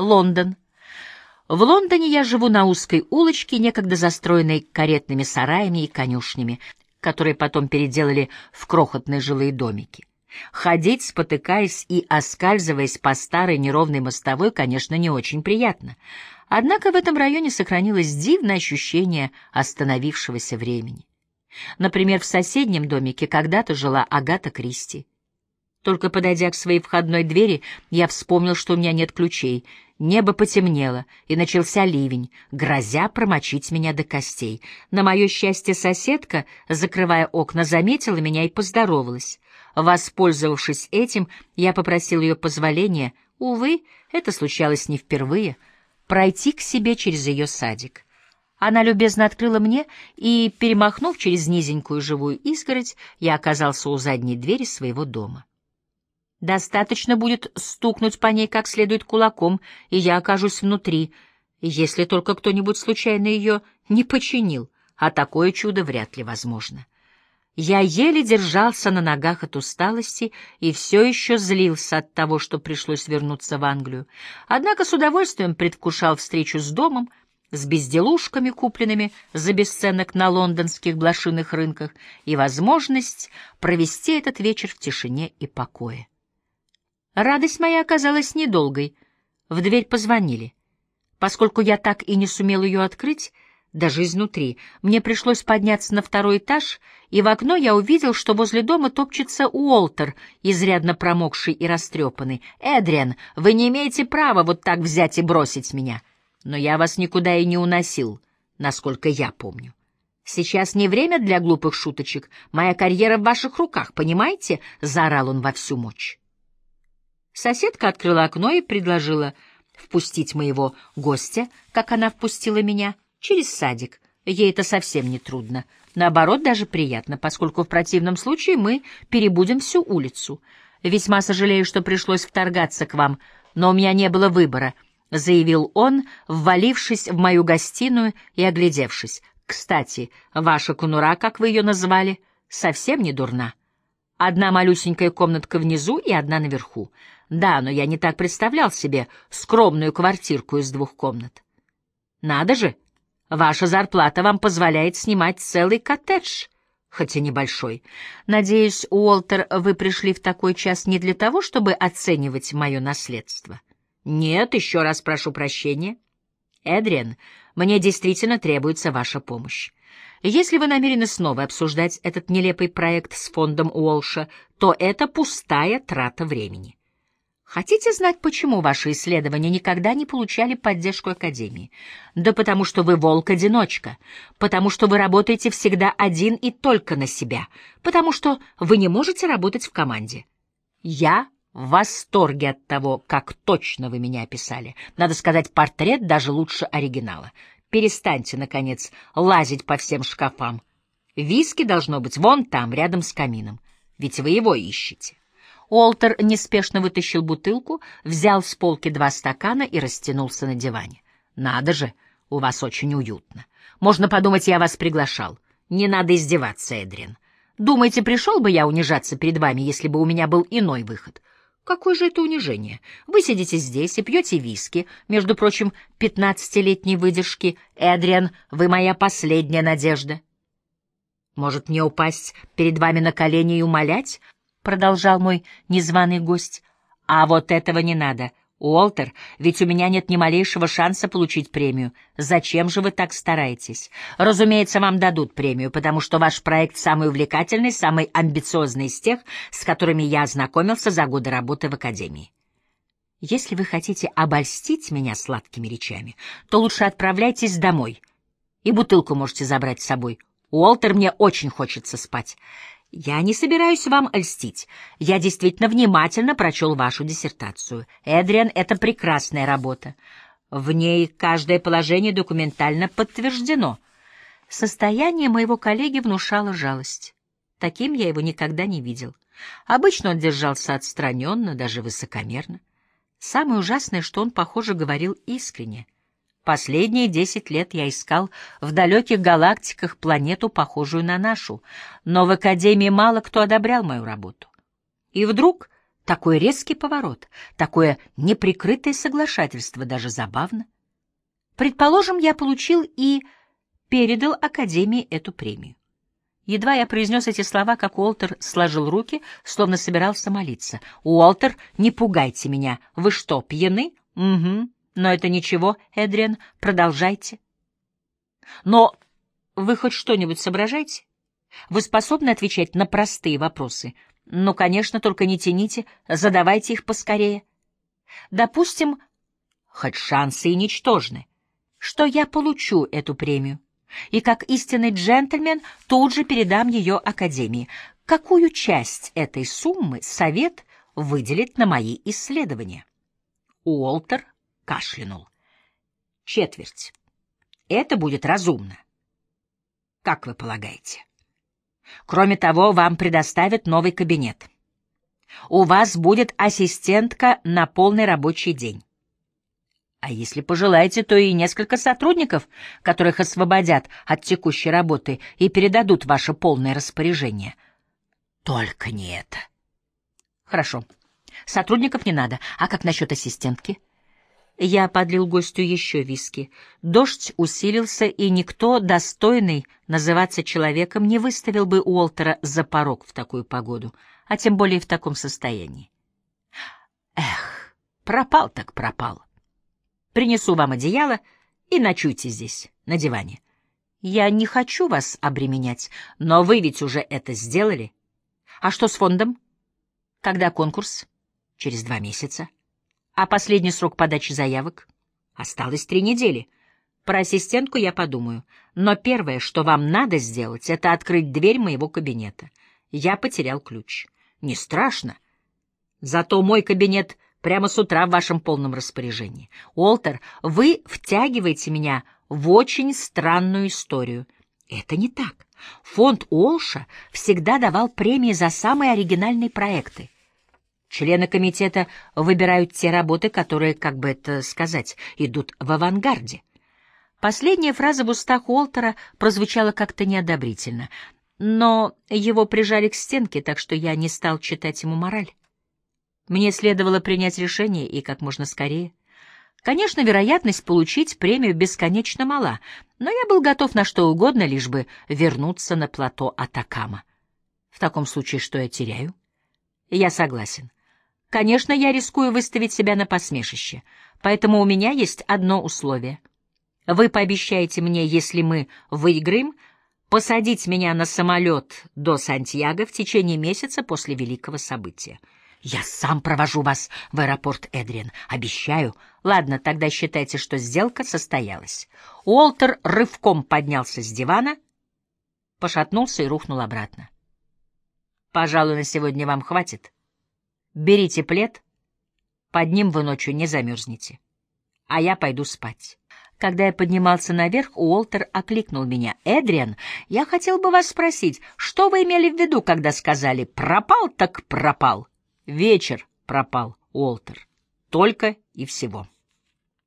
Лондон. В Лондоне я живу на узкой улочке, некогда застроенной каретными сараями и конюшнями, которые потом переделали в крохотные жилые домики. Ходить, спотыкаясь и оскальзываясь по старой неровной мостовой, конечно, не очень приятно. Однако в этом районе сохранилось дивное ощущение остановившегося времени. Например, в соседнем домике когда-то жила Агата Кристи. Только подойдя к своей входной двери, я вспомнил, что у меня нет ключей. Небо потемнело, и начался ливень, грозя промочить меня до костей. На мое счастье соседка, закрывая окна, заметила меня и поздоровалась. Воспользовавшись этим, я попросил ее позволения, увы, это случалось не впервые, пройти к себе через ее садик. Она любезно открыла мне, и, перемахнув через низенькую живую изгородь, я оказался у задней двери своего дома. Достаточно будет стукнуть по ней как следует кулаком, и я окажусь внутри, если только кто-нибудь случайно ее не починил, а такое чудо вряд ли возможно. Я еле держался на ногах от усталости и все еще злился от того, что пришлось вернуться в Англию. Однако с удовольствием предвкушал встречу с домом, с безделушками, купленными за бесценок на лондонских блошиных рынках, и возможность провести этот вечер в тишине и покое. Радость моя оказалась недолгой. В дверь позвонили. Поскольку я так и не сумел ее открыть, даже изнутри, мне пришлось подняться на второй этаж, и в окно я увидел, что возле дома топчется Уолтер, изрядно промокший и растрепанный. «Эдриан, вы не имеете права вот так взять и бросить меня. Но я вас никуда и не уносил, насколько я помню. Сейчас не время для глупых шуточек. Моя карьера в ваших руках, понимаете?» — заорал он во всю мощь. Соседка открыла окно и предложила впустить моего гостя, как она впустила меня, через садик. Ей это совсем не трудно. Наоборот, даже приятно, поскольку в противном случае мы перебудем всю улицу. Весьма сожалею, что пришлось вторгаться к вам, но у меня не было выбора, — заявил он, ввалившись в мою гостиную и оглядевшись. Кстати, ваша кунура, как вы ее назвали, совсем не дурна. Одна малюсенькая комнатка внизу и одна наверху. Да, но я не так представлял себе скромную квартирку из двух комнат. Надо же, ваша зарплата вам позволяет снимать целый коттедж, хоть и небольшой. Надеюсь, Уолтер, вы пришли в такой час не для того, чтобы оценивать мое наследство. Нет, еще раз прошу прощения. Эдриан, мне действительно требуется ваша помощь. Если вы намерены снова обсуждать этот нелепый проект с фондом Уолша, то это пустая трата времени. Хотите знать, почему ваши исследования никогда не получали поддержку Академии? Да потому что вы волк-одиночка, потому что вы работаете всегда один и только на себя, потому что вы не можете работать в команде. Я в восторге от того, как точно вы меня описали. Надо сказать, портрет даже лучше оригинала. Перестаньте, наконец, лазить по всем шкафам. Виски должно быть вон там, рядом с камином, ведь вы его ищете. Уолтер неспешно вытащил бутылку, взял с полки два стакана и растянулся на диване. «Надо же, у вас очень уютно. Можно подумать, я вас приглашал. Не надо издеваться, Эдрин. Думаете, пришел бы я унижаться перед вами, если бы у меня был иной выход? Какое же это унижение? Вы сидите здесь и пьете виски, между прочим, пятнадцатилетней выдержки. Эдриан, вы моя последняя надежда. Может, мне упасть перед вами на колени и умолять, — продолжал мой незваный гость. «А вот этого не надо. Уолтер, ведь у меня нет ни малейшего шанса получить премию. Зачем же вы так стараетесь? Разумеется, вам дадут премию, потому что ваш проект самый увлекательный, самый амбициозный из тех, с которыми я ознакомился за годы работы в Академии. Если вы хотите обольстить меня сладкими речами, то лучше отправляйтесь домой. И бутылку можете забрать с собой. Уолтер, мне очень хочется спать. Я не собираюсь вам льстить. Я действительно внимательно прочел вашу диссертацию. Эдриан — это прекрасная работа. В ней каждое положение документально подтверждено. Состояние моего коллеги внушало жалость. Таким я его никогда не видел. Обычно он держался отстраненно, даже высокомерно. Самое ужасное, что он, похоже, говорил искренне — Последние десять лет я искал в далеких галактиках планету, похожую на нашу, но в Академии мало кто одобрял мою работу. И вдруг Такой резкий поворот, такое неприкрытое соглашательство даже забавно. Предположим, я получил и передал Академии эту премию. Едва я произнес эти слова, как Уолтер сложил руки, словно собирался молиться. «Уолтер, не пугайте меня. Вы что, пьяны?» «Угу. Но это ничего, Эдриан, продолжайте». «Но вы хоть что-нибудь соображаете? Вы способны отвечать на простые вопросы?» «Ну, конечно, только не тяните, задавайте их поскорее». «Допустим, хоть шансы и ничтожны, что я получу эту премию» и как истинный джентльмен тут же передам ее Академии. Какую часть этой суммы совет выделит на мои исследования? Уолтер кашлянул. Четверть. Это будет разумно. Как вы полагаете? Кроме того, вам предоставят новый кабинет. У вас будет ассистентка на полный рабочий день. А если пожелаете, то и несколько сотрудников, которых освободят от текущей работы и передадут ваше полное распоряжение. Только не это. Хорошо. Сотрудников не надо. А как насчет ассистентки? Я подлил гостю еще виски. Дождь усилился, и никто, достойный называться человеком, не выставил бы Уолтера за порог в такую погоду, а тем более в таком состоянии. Эх, пропал так пропал. Принесу вам одеяло и ночуйте здесь, на диване. Я не хочу вас обременять, но вы ведь уже это сделали. А что с фондом? Когда конкурс? Через два месяца. А последний срок подачи заявок? Осталось три недели. Про ассистентку я подумаю. Но первое, что вам надо сделать, это открыть дверь моего кабинета. Я потерял ключ. Не страшно. Зато мой кабинет прямо с утра в вашем полном распоряжении. Уолтер, вы втягиваете меня в очень странную историю. Это не так. Фонд Уолша всегда давал премии за самые оригинальные проекты. Члены комитета выбирают те работы, которые, как бы это сказать, идут в авангарде. Последняя фраза в устах Уолтера прозвучала как-то неодобрительно, но его прижали к стенке, так что я не стал читать ему мораль. Мне следовало принять решение и как можно скорее. Конечно, вероятность получить премию бесконечно мала, но я был готов на что угодно, лишь бы вернуться на плато Атакама. В таком случае что я теряю? Я согласен. Конечно, я рискую выставить себя на посмешище, поэтому у меня есть одно условие. Вы пообещаете мне, если мы выиграем, посадить меня на самолет до Сантьяго в течение месяца после великого события. Я сам провожу вас в аэропорт, Эдриан. Обещаю. Ладно, тогда считайте, что сделка состоялась. Уолтер рывком поднялся с дивана, пошатнулся и рухнул обратно. Пожалуй, на сегодня вам хватит. Берите плед, под ним вы ночью не замерзнете. А я пойду спать. Когда я поднимался наверх, Уолтер окликнул меня. «Эдриан, я хотел бы вас спросить, что вы имели в виду, когда сказали «пропал так пропал»?» Вечер пропал, Уолтер. Только и всего.